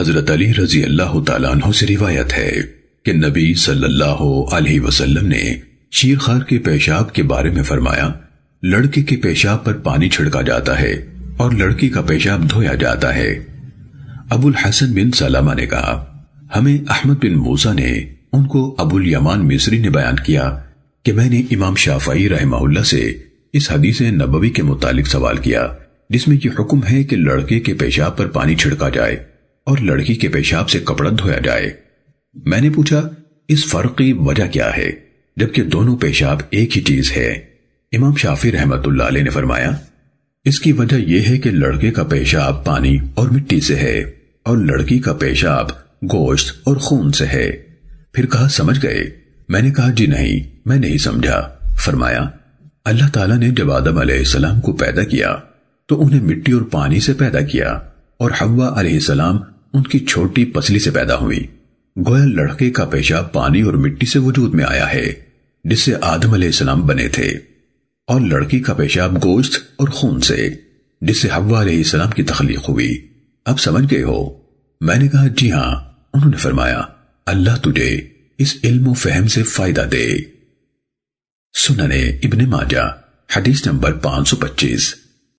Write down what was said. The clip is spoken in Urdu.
حضرت علی رضی اللہ تعالیٰ عنہ سے روایت ہے کہ نبی صلی اللہ علیہ وسلم نے شیرخار کے پیشاب کے بارے میں فرمایا، لڑکے کے پیشاب پر پانی چھڑکا جاتا ہے اور لڑکی کا پیشاب دھویا جاتا ہے۔ ابو الحسن بن سلامہ نے کہا، ہمیں احمد بن موسیٰ نے ان کو ابو الیمان مصری نے بیان کیا کہ میں نے امام شافعی رحمہ اللہ سے اس حدیث نبوی کے متعلق سوال کیا، جس میں یہ حکم ہے کہ لڑکے کے پیشاب پر پانی چھڑکا جائے۔ اور لڑکی کے پیشاب سے کپڑا دھویا جائے۔ میں نے پوچھا، اس فرق کی وجہ کیا ہے؟ جبکہ دونوں پیشاب ایک ہی چیز ہے۔ امام شافی رحمت اللہ علیہ نے فرمایا، اس کی وجہ یہ ہے کہ لڑکے کا پیشاب پانی اور مٹی سے ہے اور لڑکی کا پیشاب گوشت اور خون سے ہے۔ پھر کہا، سمجھ گئے؟ میں نے کہا جی نہیں، میں نہیں سمجھا۔ فرمایا، اللہ تعالیٰ نے جب آدم علیہ السلام کو پیدا کیا، تو انہیں مٹی اور پانی سے پیدا کیا اور حوا علیہ السلام ان کی چھوٹی پسلی سے پیدا ہوئی۔ گویا لڑکے کا پیشاب پانی اور مٹی سے وجود میں آیا ہے، جس سے آدم علیہ السلام بنے تھے۔ اور لڑکی کا پیشاب گوشت اور خون سے، جس سے حوا علیہ السلام کی تخلیق ہوئی۔ اب سمجھ گئے ہو؟ میں نے کہا جی ہاں انہوں نے فرمایا، اللہ تجھے اس علم و فہم سے فائدہ دے۔ سننے ابن ماجہ، حدیث نمبر پانچ سو پچیس۔